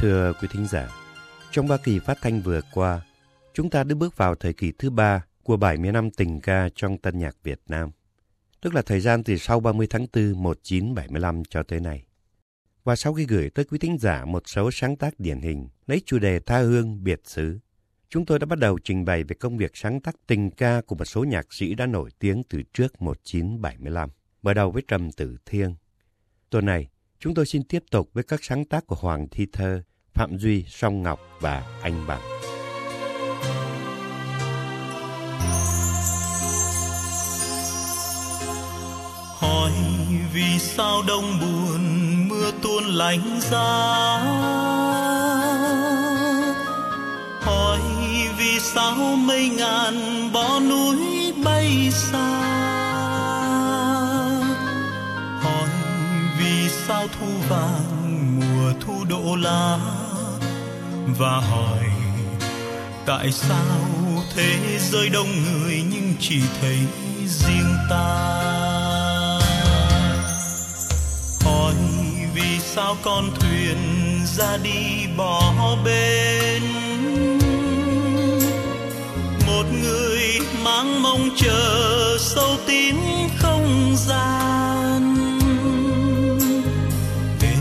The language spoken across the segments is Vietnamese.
Thưa quý thính giả, trong ba kỳ phát thanh vừa qua, chúng ta đã bước vào thời kỳ thứ ba của 70 năm tình ca trong tân nhạc Việt Nam, tức là thời gian từ sau 30 tháng 4 1975 cho tới nay. Và sau khi gửi tới quý thính giả một số sáng tác điển hình lấy chủ đề tha hương biệt xứ, chúng tôi đã bắt đầu trình bày về công việc sáng tác tình ca của một số nhạc sĩ đã nổi tiếng từ trước 1975, mở đầu với Trầm Tử Thiên. Tuần này, chúng tôi xin tiếp tục với các sáng tác của Hoàng Thi Thơ, Phạm Duy, Song Ngọc và Anh Bằng. hỏi vì sao đông buồn mưa tuôn lạnh giá. Hỏi vì sao mây ngàn bó núi bay xa. Hỏi vì sao thu vàng mùa thu đổ lá và hỏi, tại sao thế giới đông người nhưng chỉ thấy riêng ta? Hỏi, vì sao con thuyền ra đi bỏ bên? Một người mang mong chờ sâu tín không gian. Để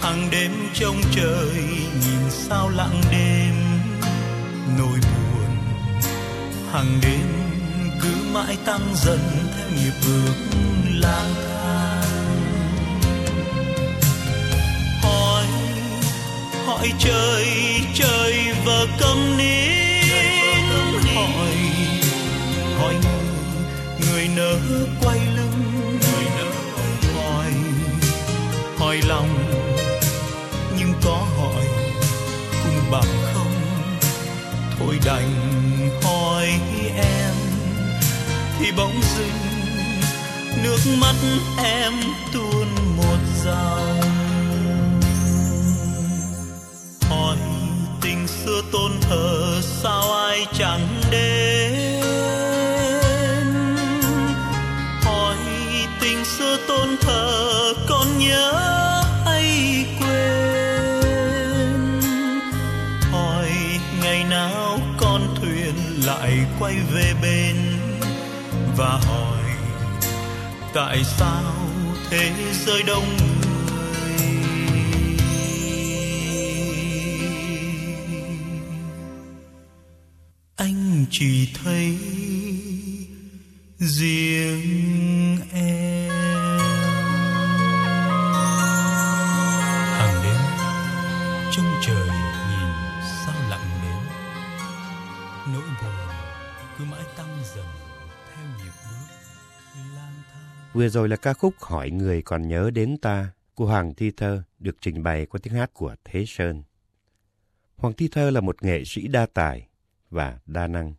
hàng đêm trông trời sao lặng đêm, nỗi buồn. Hàng đêm cứ mãi tăng dần theo nhịp bước lang thang. Hỏi hỏi trời trời vờ câm nín. Hỏi hỏi người người nỡ quay đành hỏi em. Thì bỗng dưng nước mắt em tuôn một dòng. Hỏi tình xưa tôn thờ sao ai chẳng đến? Quay về bên và hỏi, tại sao thế giới đông người? Anh chỉ thấy riêng Vừa rồi là ca khúc Hỏi người còn nhớ đến ta của Hoàng Thi Thơ được trình bày qua tiếng hát của Thế Sơn. Hoàng Thi Thơ là một nghệ sĩ đa tài và đa năng.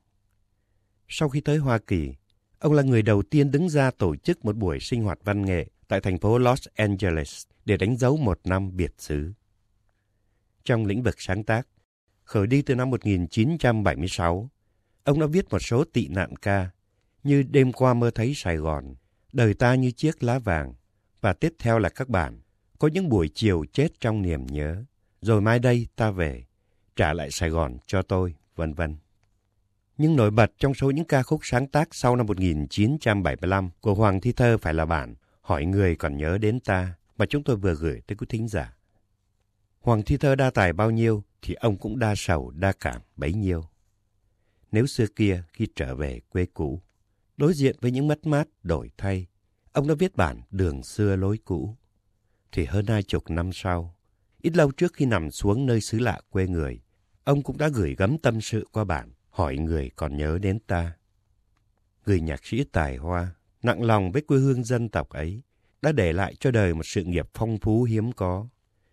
Sau khi tới Hoa Kỳ, ông là người đầu tiên đứng ra tổ chức một buổi sinh hoạt văn nghệ tại thành phố Los Angeles để đánh dấu một năm biệt xứ. Trong lĩnh vực sáng tác, khởi đi từ năm 1976, ông đã viết một số tị nạn ca như Đêm qua mơ thấy Sài Gòn, Đời ta như chiếc lá vàng và tiếp theo là các bạn Có những buổi chiều chết trong niềm nhớ, rồi mai đây ta về, trả lại Sài Gòn cho tôi, vân vân. Nhưng nổi bật trong số những ca khúc sáng tác sau năm 1975 của Hoàng Thi Thơ phải là bản Hỏi người còn nhớ đến ta mà chúng tôi vừa gửi tới quý thính giả. Hoàng Thi Thơ đa tài bao nhiêu thì ông cũng đa sầu, đa cảm bấy nhiêu. Nếu xưa kia khi trở về quê cũ, đối diện với những mất mát đổi thay, ông đã viết bản Đường xưa lối cũ. Thì hơn hai chục năm sau, ít lâu trước khi nằm xuống nơi xứ lạ quê người, ông cũng đã gửi gắm tâm sự qua bản Hỏi người còn nhớ đến ta. Người nhạc sĩ tài hoa, nặng lòng với quê hương dân tộc ấy, đã để lại cho đời một sự nghiệp phong phú hiếm có,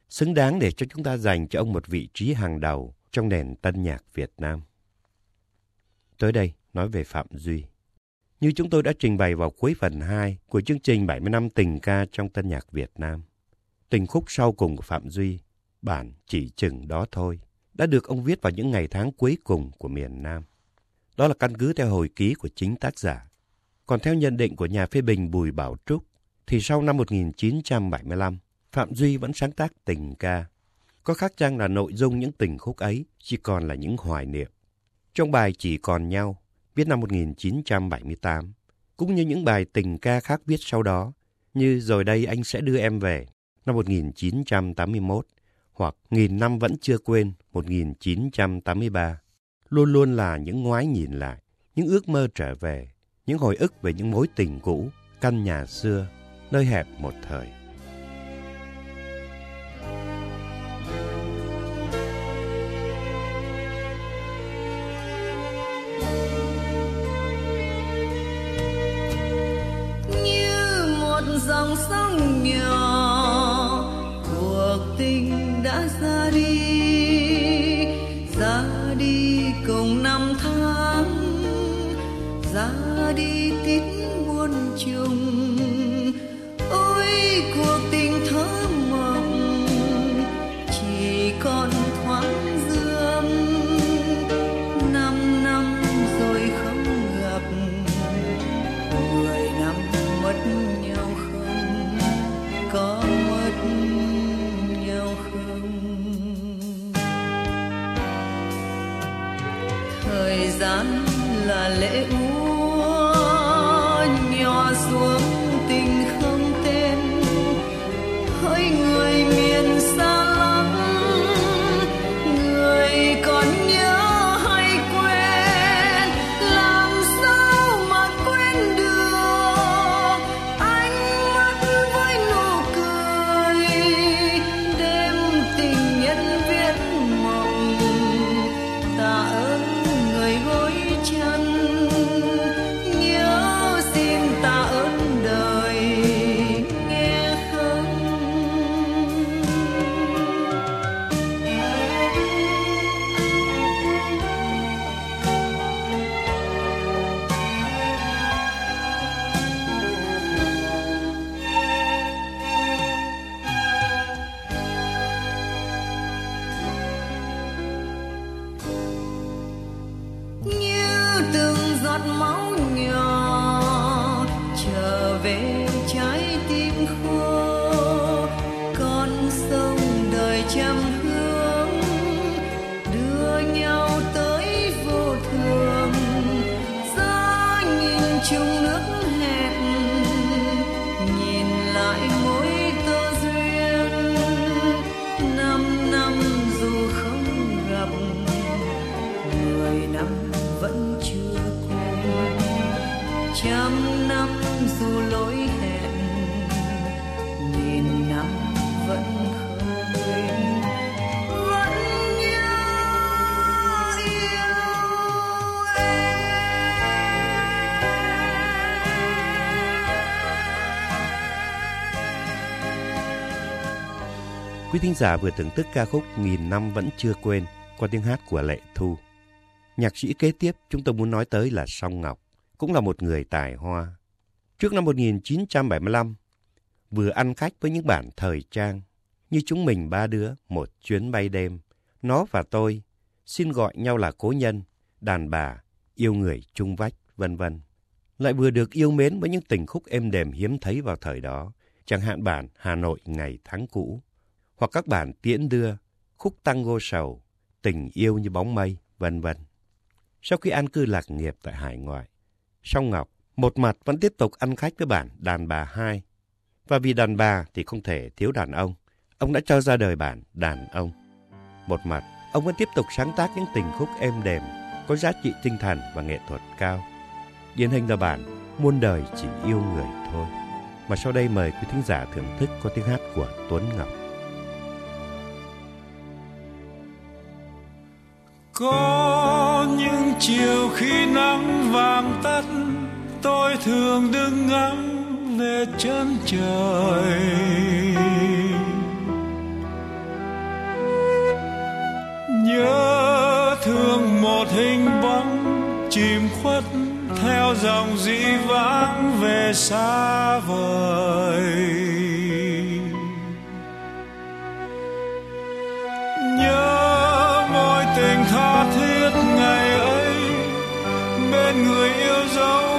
xứng đáng để cho chúng ta dành cho ông một vị trí hàng đầu trong nền tân nhạc Việt Nam. Tới đây, nói về Phạm Duy. Như chúng tôi đã trình bày vào cuối phần 2 của chương trình 70 năm tình ca trong tân nhạc Việt Nam. Tình khúc sau cùng của Phạm Duy, bản chỉ chừng đó thôi, đã được ông viết vào những ngày tháng cuối cùng của miền Nam. Đó là căn cứ theo hồi ký của chính tác giả. Còn theo nhận định của nhà phê bình Bùi Bảo Trúc, thì sau năm 1975, Phạm Duy vẫn sáng tác tình ca. Có khác chăng là nội dung những tình khúc ấy chỉ còn là những hoài niệm. Trong bài Chỉ còn nhau, viết năm 1978, cũng như những bài tình ca khác viết sau đó, như Rồi đây anh sẽ đưa em về năm 1981 hoặc Nghìn năm vẫn chưa quên 1983, luôn luôn là những ngoái nhìn lại, những ước mơ trở về, những hồi ức về những mối tình cũ, căn nhà xưa, nơi hẹp một thời. Quý thính giả vừa thưởng thức ca khúc Nghìn năm vẫn chưa quên qua tiếng hát của Lệ Thu. Nhạc sĩ kế tiếp chúng tôi muốn nói tới là Song Ngọc, cũng là một người tài hoa. Trước năm 1975, vừa ăn khách với những bản thời trang, như chúng mình ba đứa, một chuyến bay đêm, nó và tôi, xin gọi nhau là cố nhân, đàn bà, yêu người chung vách, vân vân. Lại vừa được yêu mến với những tình khúc êm đềm hiếm thấy vào thời đó, chẳng hạn bản Hà Nội ngày tháng cũ hoặc các bản tiễn đưa, khúc tango sầu, tình yêu như bóng mây, vân vân. Sau khi an cư lạc nghiệp tại hải ngoại, Song Ngọc một mặt vẫn tiếp tục ăn khách với bản đàn bà hai. Và vì đàn bà thì không thể thiếu đàn ông, ông đã cho ra đời bản đàn ông. Một mặt, ông vẫn tiếp tục sáng tác những tình khúc êm đềm, có giá trị tinh thần và nghệ thuật cao. Điển hình là bản Muôn đời chỉ yêu người thôi. Mà sau đây mời quý thính giả thưởng thức có tiếng hát của Tuấn Ngọc. Có những chiều khi nắng vàng tắt, tôi thường đứng ngắm về chân trời. Nhớ thương một hình bóng, chìm khuất theo dòng dĩ vãng về xa vời. Tha thiết ngày ấy bên người yêu dấu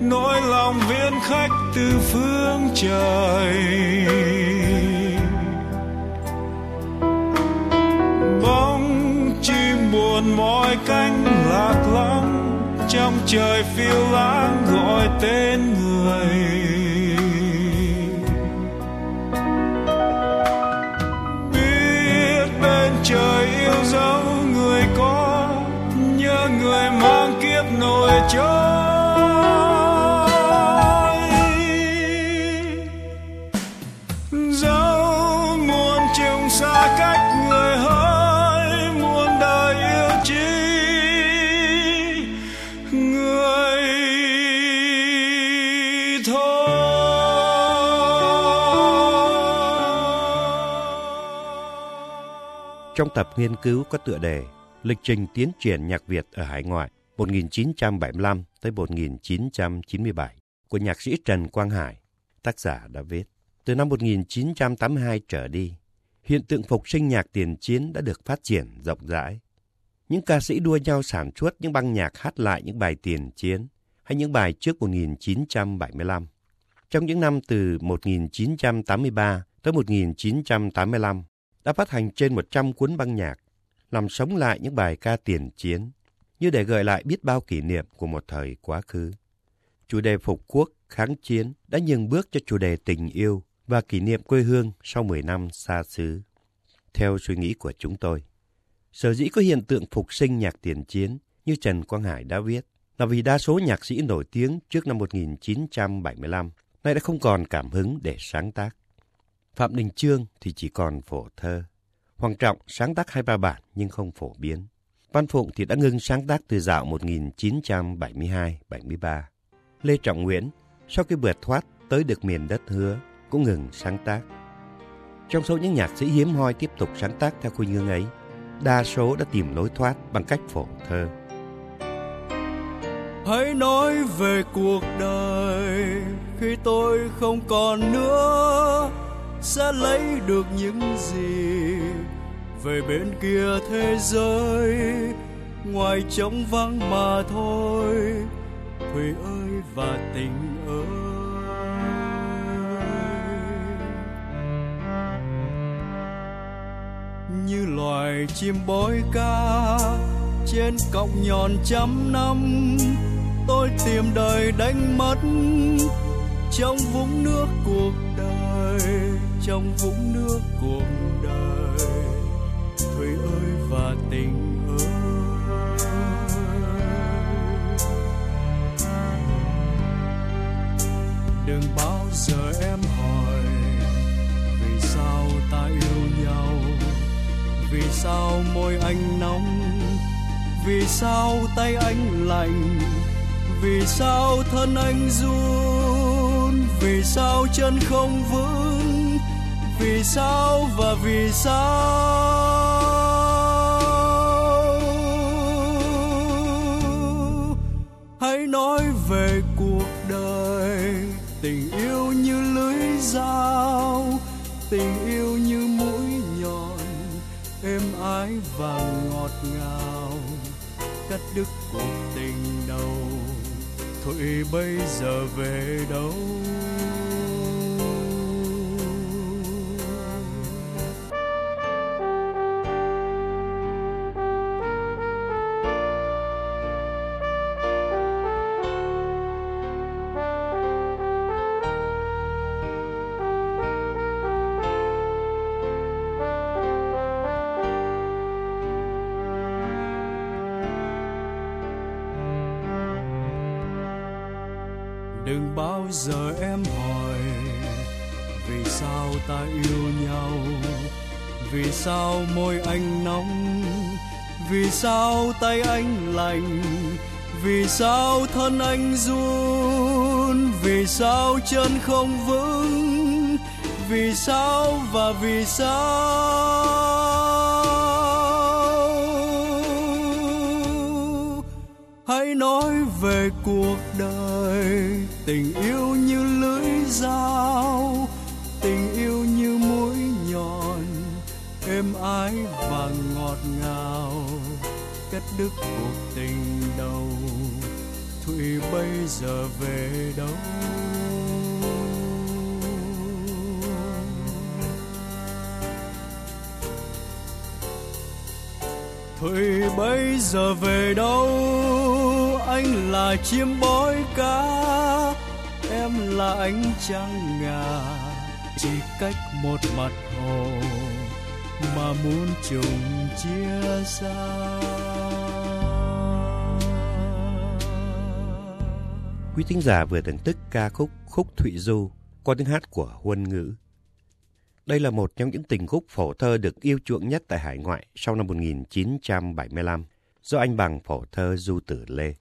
nỗi lòng viên khách từ phương trời? Bóng chim buồn mỏi cánh lạc lõng trong trời phiêu lãng gọi tên người. Trời yêu dấu người có nhớ người mang kiếp nổi trôi Trong tập nghiên cứu có tựa đề Lịch trình tiến triển nhạc Việt ở hải ngoại 1975 tới 1997 của nhạc sĩ Trần Quang Hải, tác giả đã viết. Từ năm 1982 trở đi, hiện tượng phục sinh nhạc tiền chiến đã được phát triển rộng rãi. Những ca sĩ đua nhau sản xuất những băng nhạc hát lại những bài tiền chiến hay những bài trước 1975. Trong những năm từ 1983 tới 1985, đã phát hành trên 100 cuốn băng nhạc, làm sống lại những bài ca tiền chiến, như để gợi lại biết bao kỷ niệm của một thời quá khứ. Chủ đề phục quốc, kháng chiến đã nhường bước cho chủ đề tình yêu và kỷ niệm quê hương sau 10 năm xa xứ. Theo suy nghĩ của chúng tôi, sở dĩ có hiện tượng phục sinh nhạc tiền chiến như Trần Quang Hải đã viết là vì đa số nhạc sĩ nổi tiếng trước năm 1975 nay đã không còn cảm hứng để sáng tác. Phạm Đình Chương thì chỉ còn phổ thơ. Hoàng Trọng sáng tác hai ba bản nhưng không phổ biến. Văn Phụng thì đã ngưng sáng tác từ dạo 1972-73. Lê Trọng Nguyễn sau khi vượt thoát tới được miền đất hứa cũng ngừng sáng tác. Trong số những nhạc sĩ hiếm hoi tiếp tục sáng tác theo khuynh hướng ấy, đa số đã tìm lối thoát bằng cách phổ thơ. hãy nói về cuộc đời khi tôi không còn nữa sẽ lấy được những gì về bên kia thế giới. Ngoài trống vắng mà thôi thủy ơi và tình ơi. Như loài chim bói ca trên cọng nhọn trăm năm, tôi tìm đời đánh mất trong vũng nước cuộc đời, trong vũng nước cuộc đời. Thủy ơi và tình ơi. Đừng bao giờ em hỏi vì sao ta yêu nhau, vì sao môi anh nóng, vì sao tay anh lạnh vì sao thân anh run vì sao chân không vững? Vì sao và vì sao? Hãy nói về cuộc đời, tình yêu như lưới dao, tình yêu như mũi nhọn, êm ái và ngọt ngào. Cắt đứt cuộc tình đầu thụy bây giờ về đâu? Đừng bao giờ em hỏi vì sao ta yêu nhau, vì sao môi anh nóng, vì sao tay anh lạnh vì sao thân anh run, vì sao chân không vững, vì sao và vì sao hãy nói về cuộc đời, tình yêu như lưỡi dao, tình yêu như mũi nhọn, êm ái và ngọt ngào. Cắt đứt cuộc tình đầu, thụy bây giờ về đâu? Thôi bây giờ về đâu? Anh là chim bói cá em là ánh trăng ngà. Chỉ cách một mặt hồ mà muốn chung chia xa. Quý thính giả vừa thưởng thức ca khúc Khúc Thụy Du qua tiếng hát của Huân Ngữ. Đây là một trong những tình khúc phổ thơ được yêu chuộng nhất tại hải ngoại sau năm 1975 do anh bằng phổ thơ Du Tử Lê.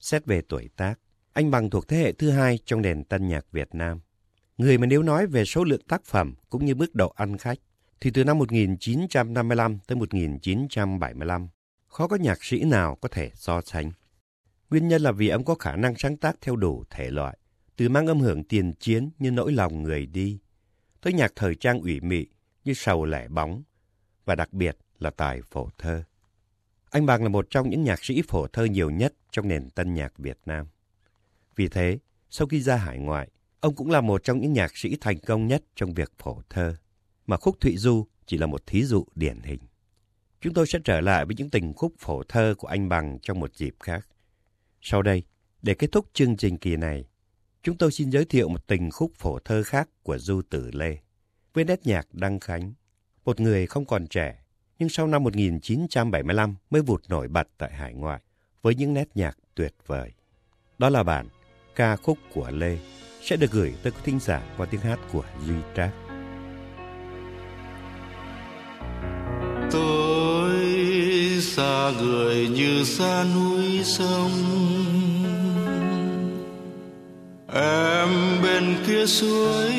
Xét về tuổi tác, anh bằng thuộc thế hệ thứ hai trong nền tân nhạc Việt Nam. Người mà nếu nói về số lượng tác phẩm cũng như mức độ ăn khách, thì từ năm 1955 tới 1975, khó có nhạc sĩ nào có thể so sánh. Nguyên nhân là vì ông có khả năng sáng tác theo đủ thể loại, từ mang âm hưởng tiền chiến như nỗi lòng người đi, tới nhạc thời trang ủy mị như sầu lẻ bóng, và đặc biệt là tài phổ thơ. Anh Bằng là một trong những nhạc sĩ phổ thơ nhiều nhất trong nền tân nhạc Việt Nam. Vì thế, sau khi ra hải ngoại, ông cũng là một trong những nhạc sĩ thành công nhất trong việc phổ thơ, mà khúc Thụy Du chỉ là một thí dụ điển hình. Chúng tôi sẽ trở lại với những tình khúc phổ thơ của anh Bằng trong một dịp khác. Sau đây, để kết thúc chương trình kỳ này, chúng tôi xin giới thiệu một tình khúc phổ thơ khác của Du Tử Lê, với nét nhạc Đăng Khánh, một người không còn trẻ, nhưng sau năm 1975 mới vụt nổi bật tại hải ngoại với những nét nhạc tuyệt vời. Đó là bản ca khúc của Lê sẽ được gửi tới quý thính giả qua tiếng hát của Duy Trác. Tôi xa người như xa núi sông Em bên kia suối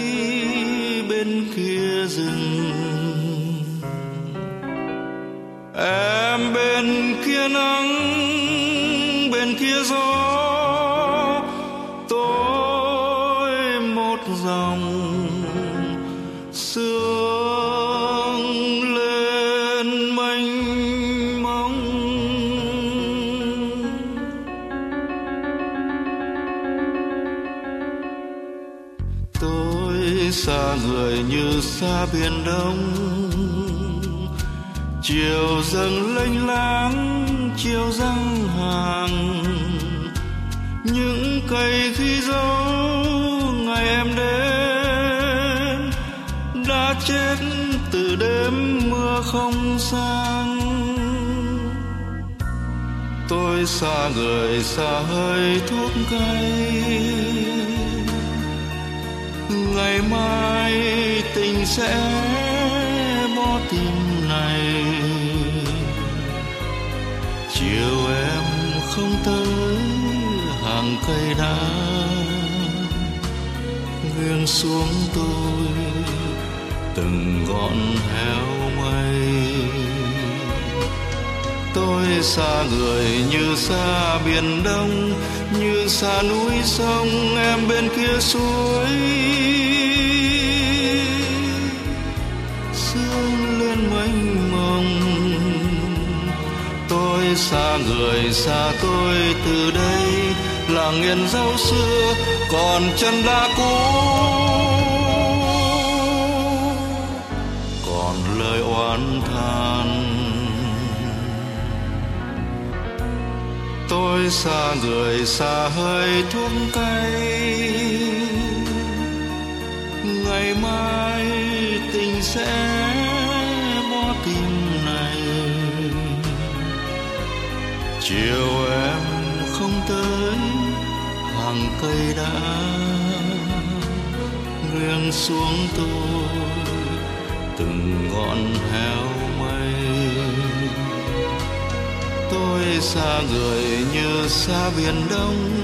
chết từ đêm mưa không sang tôi xa người xa hơi thuốc cay. Ngày mai tình sẽ bỏ tim này. Chiều em không tới hàng cây đá. Nghiêng xuống tôi từng ngọn héo mây. Tôi xa người như xa biển đông, như xa núi sông em bên kia suối. Sương lên mênh mông, tôi xa người xa tôi từ đây là nghiền rau xưa còn chân đã cũ. Tôi xa người xa hơi thuốc cay. Ngày mai tình sẽ bỏ tim này. Chiều em không tới, hàng cây đã nghiêng xuống tôi. Từng ngọn heo mây tôi xa người như xa biển đông,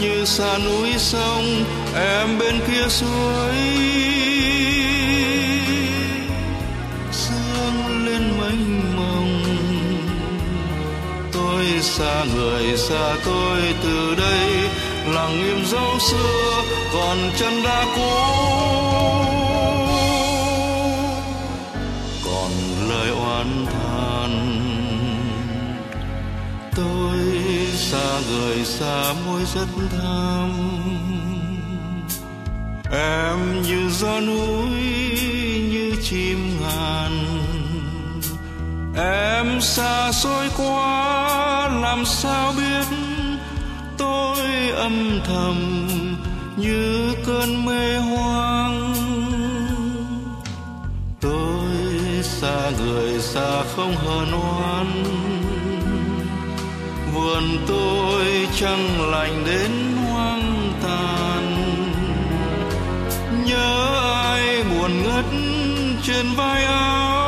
như xa núi sông, em bên kia suối. Sương lên mênh mông, tôi xa người xa tôi từ đây, lặng im dấu xưa, còn chân đã cũ. Tôi xa người xa môi rất thăm em như gió núi, như chim ngàn. Em xa xôi quá, làm sao biết? Tôi âm thầm như cơn mê hoang. Tôi xa người xa không hờn oan vườn tôi chẳng lành đến hoang tàn. Nhớ ai buồn ngất trên vai áo